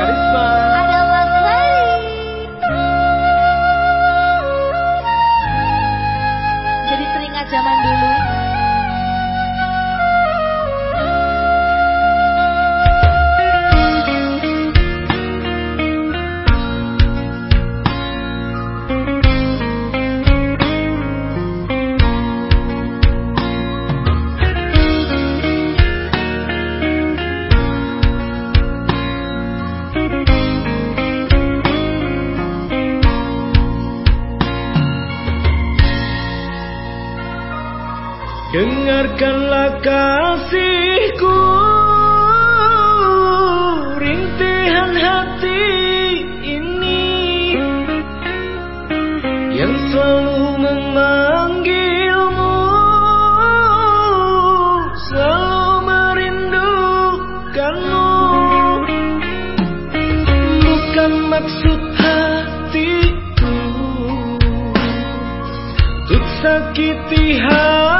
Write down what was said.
Karisma. Dengarkanlah kasihku Rintihan hati ini Yang selalu memanggilmu Selalu merindukanmu. Bukan maksud hatiku Untuk sakiti hati